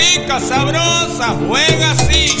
rica, sabrosa, juega así.